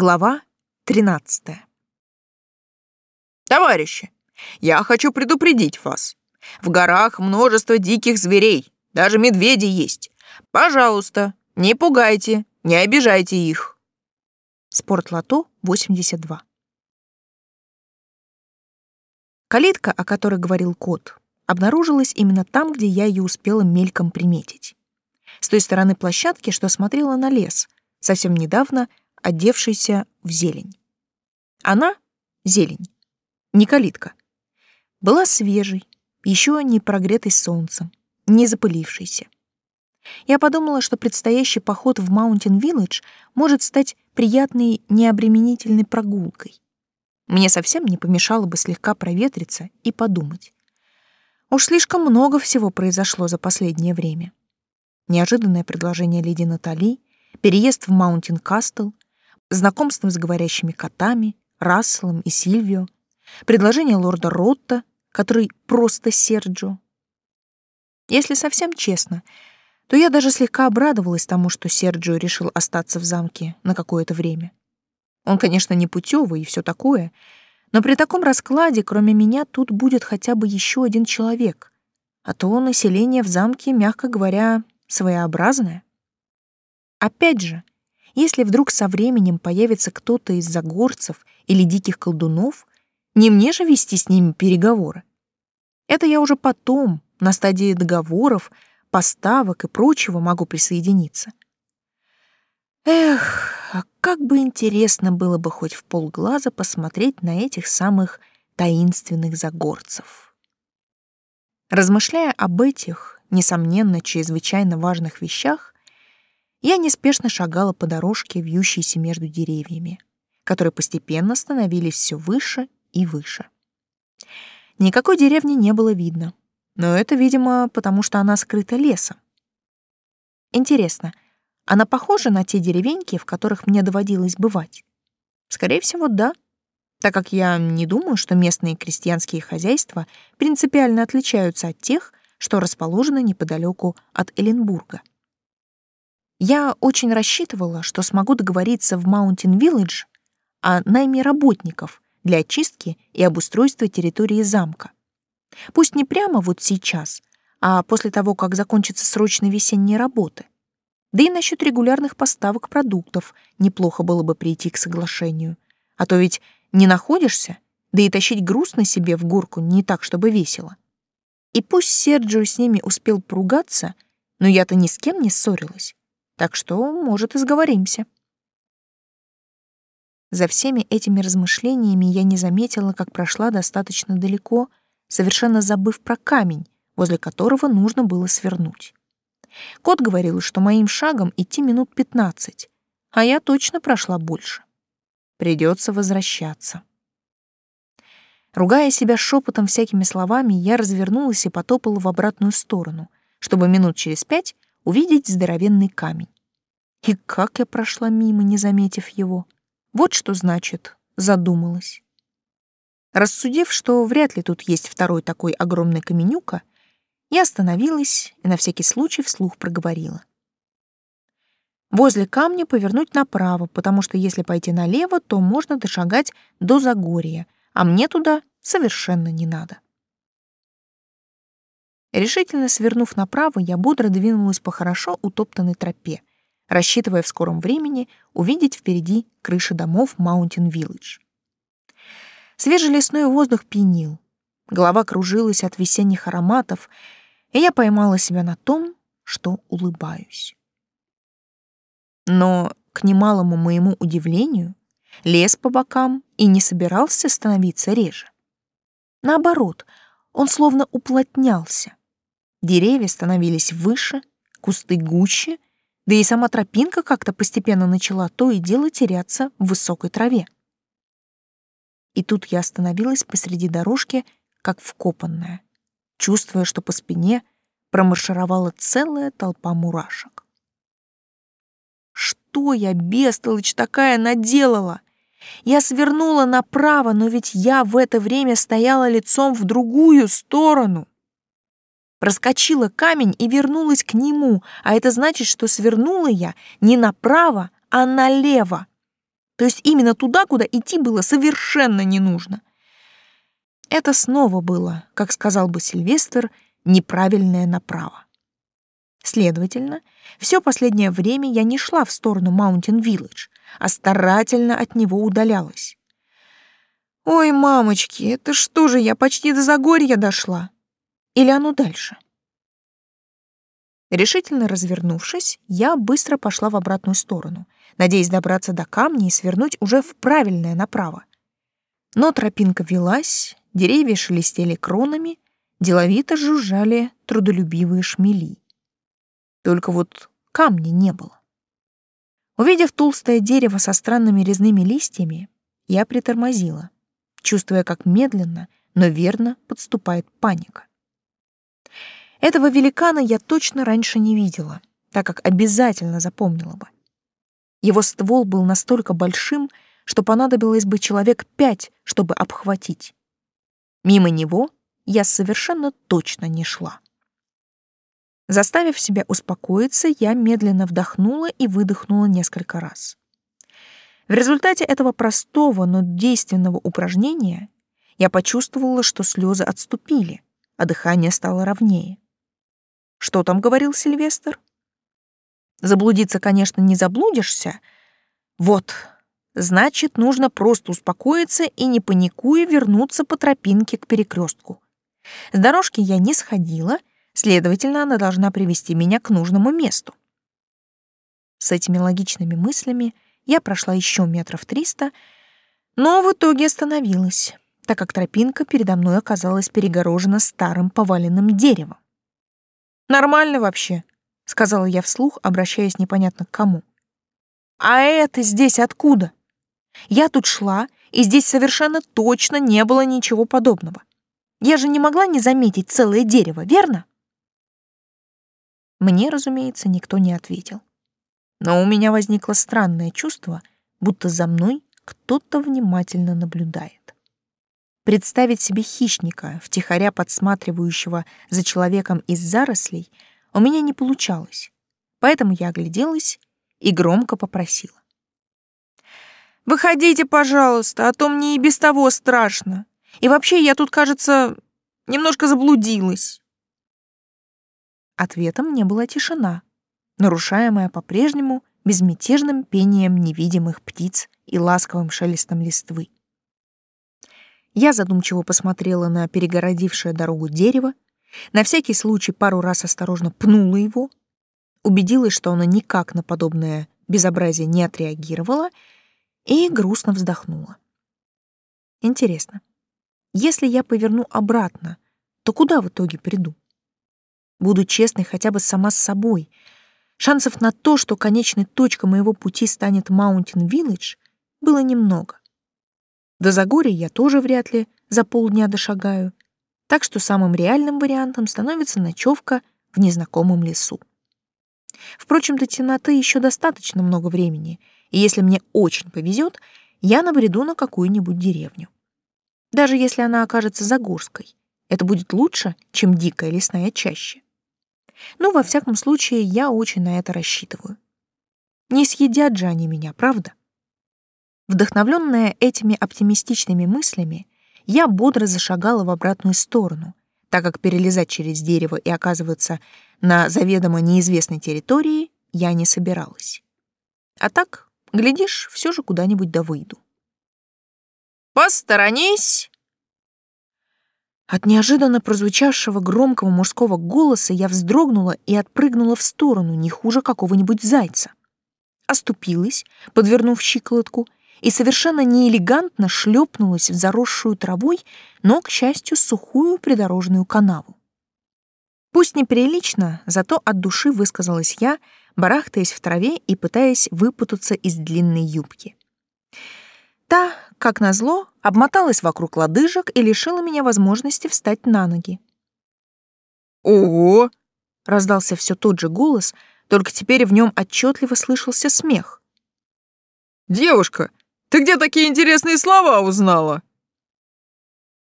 Глава 13. Товарищи, я хочу предупредить вас. В горах множество диких зверей, даже медведи есть. Пожалуйста, не пугайте, не обижайте их. Спортлото 82. Калитка, о которой говорил кот, обнаружилась именно там, где я ее успела мельком приметить. С той стороны площадки, что смотрела на лес, совсем недавно одевшийся в зелень. Она, зелень, не калитка, была свежей, еще не прогретой солнцем, не запылившейся. Я подумала, что предстоящий поход в Маунтин-Виллидж может стать приятной необременительной прогулкой. Мне совсем не помешало бы слегка проветриться и подумать. Уж слишком много всего произошло за последнее время. Неожиданное предложение леди Натали, переезд в Маунтин-Кастл, знакомство с говорящими котами, Расселом и Сильвио, предложение лорда Ротта, который просто Серджо. Если совсем честно, то я даже слегка обрадовалась тому, что Серджио решил остаться в замке на какое-то время. Он, конечно, непутевый и все такое, но при таком раскладе, кроме меня, тут будет хотя бы еще один человек, а то население в замке, мягко говоря, своеобразное. Опять же, если вдруг со временем появится кто-то из загорцев или диких колдунов, не мне же вести с ними переговоры. Это я уже потом, на стадии договоров, поставок и прочего могу присоединиться. Эх, а как бы интересно было бы хоть в полглаза посмотреть на этих самых таинственных загорцев. Размышляя об этих, несомненно, чрезвычайно важных вещах, я неспешно шагала по дорожке, вьющейся между деревьями, которые постепенно становились все выше и выше. Никакой деревни не было видно, но это, видимо, потому что она скрыта лесом. Интересно, она похожа на те деревеньки, в которых мне доводилось бывать? Скорее всего, да, так как я не думаю, что местные крестьянские хозяйства принципиально отличаются от тех, что расположены неподалеку от Эленбурга. Я очень рассчитывала, что смогу договориться в Маунтин-Виллидж о найме работников для очистки и обустройства территории замка. Пусть не прямо вот сейчас, а после того, как закончатся срочные весенние работы. Да и насчет регулярных поставок продуктов неплохо было бы прийти к соглашению. А то ведь не находишься, да и тащить груз на себе в горку не так, чтобы весело. И пусть Серджио с ними успел поругаться, но я-то ни с кем не ссорилась так что, может, и сговоримся. За всеми этими размышлениями я не заметила, как прошла достаточно далеко, совершенно забыв про камень, возле которого нужно было свернуть. Кот говорил, что моим шагом идти минут пятнадцать, а я точно прошла больше. Придется возвращаться. Ругая себя шепотом всякими словами, я развернулась и потопала в обратную сторону, чтобы минут через пять увидеть здоровенный камень. И как я прошла мимо, не заметив его. Вот что значит задумалась. Рассудив, что вряд ли тут есть второй такой огромный каменюка, я остановилась и на всякий случай вслух проговорила. Возле камня повернуть направо, потому что если пойти налево, то можно дошагать до Загорья, а мне туда совершенно не надо. Решительно свернув направо, я бодро двинулась по хорошо утоптанной тропе, рассчитывая в скором времени увидеть впереди крыши домов Маунтин-Виллидж. Свежий лесной воздух пьянил, голова кружилась от весенних ароматов, и я поймала себя на том, что улыбаюсь. Но, к немалому моему удивлению, лес по бокам и не собирался становиться реже. Наоборот, он словно уплотнялся. Деревья становились выше, кусты гуще, да и сама тропинка как-то постепенно начала то и дело теряться в высокой траве. И тут я остановилась посреди дорожки, как вкопанная, чувствуя, что по спине промаршировала целая толпа мурашек. Что я, бестолочь такая, наделала? Я свернула направо, но ведь я в это время стояла лицом в другую сторону проскочила камень и вернулась к нему, а это значит, что свернула я не направо, а налево. То есть именно туда, куда идти было совершенно не нужно. Это снова было, как сказал бы Сильвестр, неправильное направо. Следовательно, все последнее время я не шла в сторону Маунтин-Виллидж, а старательно от него удалялась. Ой, мамочки, это что же, я почти до Загорья дошла? Или оно дальше? Решительно развернувшись, я быстро пошла в обратную сторону, надеясь добраться до камня и свернуть уже в правильное направо. Но тропинка велась, деревья шелестели кронами, деловито жужжали трудолюбивые шмели. Только вот камня не было. Увидев толстое дерево со странными резными листьями, я притормозила, чувствуя, как медленно, но верно подступает паника. Этого великана я точно раньше не видела, так как обязательно запомнила бы. Его ствол был настолько большим, что понадобилось бы человек пять, чтобы обхватить. Мимо него я совершенно точно не шла. Заставив себя успокоиться, я медленно вдохнула и выдохнула несколько раз. В результате этого простого, но действенного упражнения я почувствовала, что слезы отступили, а дыхание стало ровнее. Что там говорил Сильвестр? Заблудиться, конечно, не заблудишься. Вот, значит, нужно просто успокоиться и, не паникуя, вернуться по тропинке к перекрестку. С дорожки я не сходила, следовательно, она должна привести меня к нужному месту. С этими логичными мыслями я прошла еще метров триста, но в итоге остановилась, так как тропинка передо мной оказалась перегорожена старым поваленным деревом. Нормально вообще, сказала я вслух, обращаясь непонятно к кому. А это здесь откуда? Я тут шла, и здесь совершенно точно не было ничего подобного. Я же не могла не заметить целое дерево, верно? Мне, разумеется, никто не ответил. Но у меня возникло странное чувство, будто за мной кто-то внимательно наблюдает. Представить себе хищника, втихаря подсматривающего за человеком из зарослей, у меня не получалось. Поэтому я огляделась и громко попросила. «Выходите, пожалуйста, а то мне и без того страшно. И вообще я тут, кажется, немножко заблудилась». Ответом мне была тишина, нарушаемая по-прежнему безмятежным пением невидимых птиц и ласковым шелестом листвы. Я задумчиво посмотрела на перегородившее дорогу дерево, на всякий случай пару раз осторожно пнула его, убедилась, что оно никак на подобное безобразие не отреагировало, и грустно вздохнула. Интересно, если я поверну обратно, то куда в итоге приду? Буду честной хотя бы сама с собой. Шансов на то, что конечной точкой моего пути станет Маунтин-Виллидж, было немного. До Загорья я тоже вряд ли за полдня дошагаю, так что самым реальным вариантом становится ночевка в незнакомом лесу. Впрочем, до темноты еще достаточно много времени, и если мне очень повезет, я набреду на какую-нибудь деревню. Даже если она окажется Загорской, это будет лучше, чем дикая лесная чаща. Ну, во всяком случае, я очень на это рассчитываю. Не съедят же они меня, правда? Вдохновленная этими оптимистичными мыслями, я бодро зашагала в обратную сторону, так как перелезать через дерево и оказываться на заведомо неизвестной территории я не собиралась. А так, глядишь, все же куда-нибудь да выйду. «Посторонись!» От неожиданно прозвучавшего громкого мужского голоса я вздрогнула и отпрыгнула в сторону, не хуже какого-нибудь зайца. Оступилась, подвернув щиколотку, и совершенно неэлегантно шлепнулась в заросшую травой, но, к счастью, сухую придорожную канаву. Пусть неприлично, зато от души высказалась я, барахтаясь в траве и пытаясь выпутаться из длинной юбки. Та, как назло, обмоталась вокруг лодыжек и лишила меня возможности встать на ноги. «Ого!» — раздался все тот же голос, только теперь в нем отчетливо слышался смех. «Девушка, ты где такие интересные слова узнала?»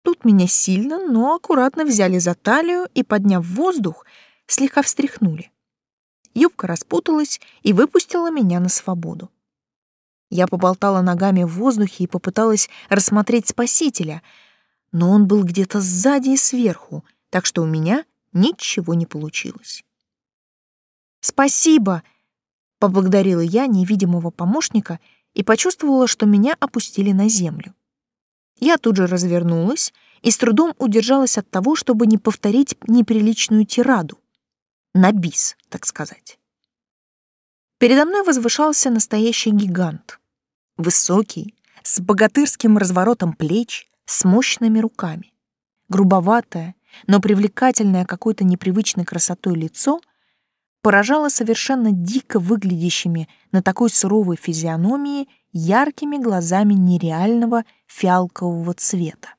Тут меня сильно, но аккуратно взяли за талию и, подняв воздух, слегка встряхнули. Юбка распуталась и выпустила меня на свободу. Я поболтала ногами в воздухе и попыталась рассмотреть спасителя, но он был где-то сзади и сверху, так что у меня ничего не получилось. «Спасибо!» — поблагодарила я невидимого помощника и почувствовала, что меня опустили на землю. Я тут же развернулась и с трудом удержалась от того, чтобы не повторить неприличную тираду. На бис, так сказать. Передо мной возвышался настоящий гигант. Высокий, с богатырским разворотом плеч, с мощными руками. Грубоватое, но привлекательное какой-то непривычной красотой лицо поражало совершенно дико выглядящими на такой суровой физиономии яркими глазами нереального фиалкового цвета.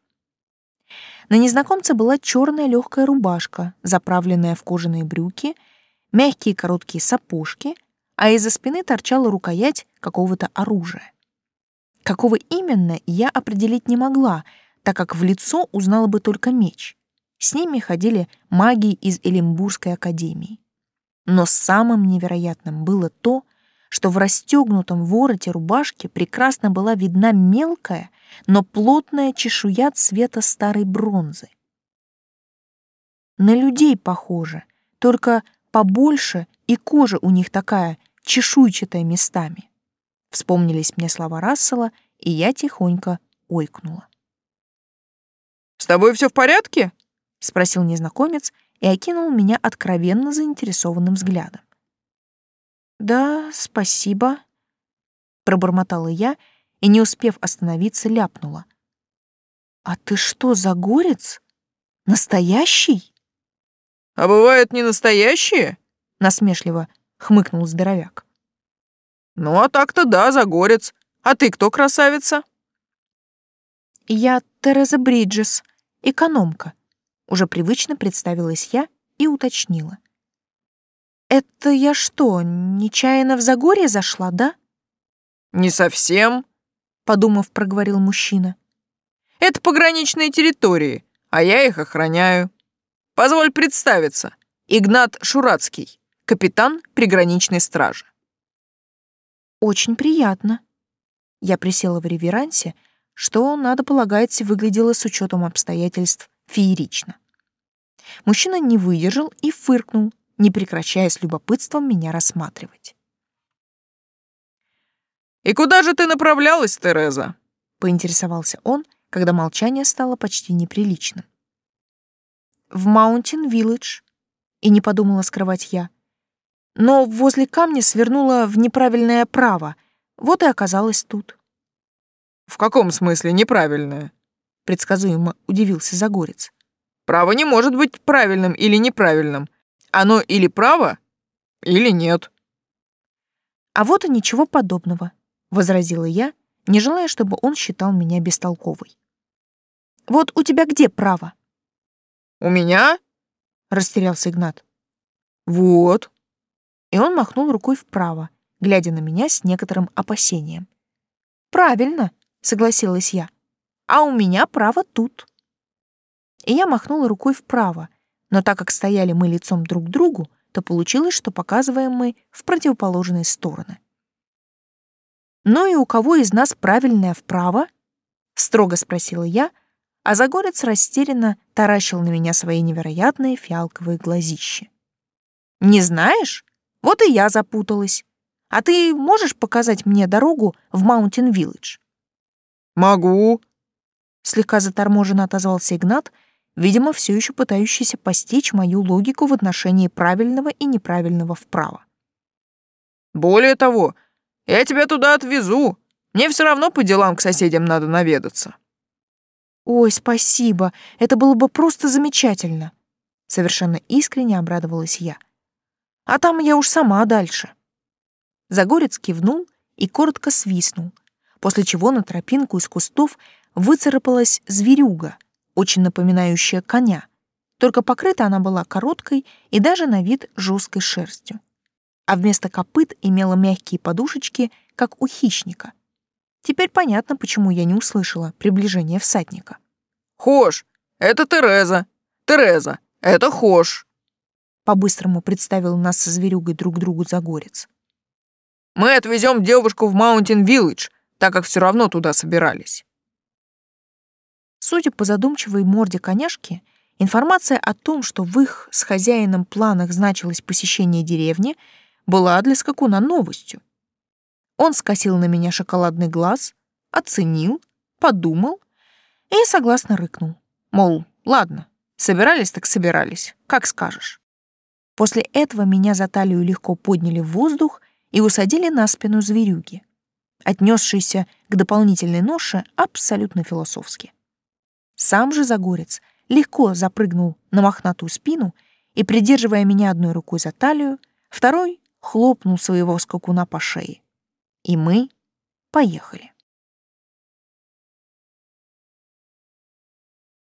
На незнакомце была черная легкая рубашка, заправленная в кожаные брюки, мягкие короткие сапожки — а из-за спины торчала рукоять какого-то оружия. Какого именно, я определить не могла, так как в лицо узнала бы только меч. С ними ходили маги из Элимбургской академии. Но самым невероятным было то, что в расстегнутом вороте рубашки прекрасно была видна мелкая, но плотная чешуя цвета старой бронзы. На людей похоже, только побольше, и кожа у них такая чешуйчатая местами. Вспомнились мне слова Рассела, и я тихонько ойкнула. «С тобой все в порядке?» — спросил незнакомец и окинул меня откровенно заинтересованным взглядом. «Да, спасибо», — пробормотала я и, не успев остановиться, ляпнула. «А ты что, загорец? Настоящий?» «А бывают не настоящие?» — насмешливо хмыкнул здоровяк. Ну, а так-то да, Загорец. А ты кто, красавица? Я Тереза Бриджес, экономка. Уже привычно представилась я и уточнила. Это я что, нечаянно в Загорье зашла, да? Не совсем, подумав, проговорил мужчина. Это пограничные территории, а я их охраняю. Позволь представиться. Игнат Шурацкий капитан приграничной стражи. Очень приятно. Я присела в реверансе, что, надо полагать, выглядело с учетом обстоятельств феерично. Мужчина не выдержал и фыркнул, не прекращая с любопытством меня рассматривать. «И куда же ты направлялась, Тереза?» — поинтересовался он, когда молчание стало почти неприличным. «В Маунтин-Виллидж», — и не подумала скрывать я но возле камня свернула в неправильное вправо, вот и оказалась тут. «В каком смысле неправильное?» — предсказуемо удивился Загорец. «Право не может быть правильным или неправильным. Оно или право, или нет». «А вот и ничего подобного», — возразила я, не желая, чтобы он считал меня бестолковой. «Вот у тебя где право?» «У меня?» — растерялся Игнат. «Вот», и он махнул рукой вправо, глядя на меня с некоторым опасением. «Правильно», — согласилась я. «А у меня право тут». И я махнула рукой вправо, но так как стояли мы лицом друг к другу, то получилось, что показываем мы в противоположные стороны. «Ну и у кого из нас правильное вправо?» — строго спросила я, а Загорец растерянно таращил на меня свои невероятные фиалковые глазища. «Не знаешь?» Вот и я запуталась. А ты можешь показать мне дорогу в Маунтин-Виллидж? Могу. Слегка заторможенно отозвался Игнат, видимо, все еще пытающийся постичь мою логику в отношении правильного и неправильного вправо. Более того, я тебя туда отвезу. Мне все равно по делам к соседям надо наведаться. Ой, спасибо. Это было бы просто замечательно. Совершенно искренне обрадовалась я а там я уж сама дальше. Загорец кивнул и коротко свистнул, после чего на тропинку из кустов выцарапалась зверюга, очень напоминающая коня, только покрыта она была короткой и даже на вид жесткой шерстью. А вместо копыт имела мягкие подушечки, как у хищника. Теперь понятно, почему я не услышала приближения всадника. «Хош, это Тереза! Тереза, это Хош!» По-быстрому представил нас со зверюгой друг другу Загорец. Мы отвезем девушку в Маунтин-Виллидж, так как все равно туда собирались. Судя по задумчивой морде коняшки, информация о том, что в их с хозяином планах значилось посещение деревни, была для скакуна новостью. Он скосил на меня шоколадный глаз, оценил, подумал и согласно рыкнул. Мол, ладно, собирались так собирались, как скажешь. После этого меня за талию легко подняли в воздух и усадили на спину зверюги, отнесшийся к дополнительной ноше абсолютно философски. Сам же Загорец легко запрыгнул на мохнатую спину и, придерживая меня одной рукой за талию, второй хлопнул своего скакуна по шее. И мы поехали.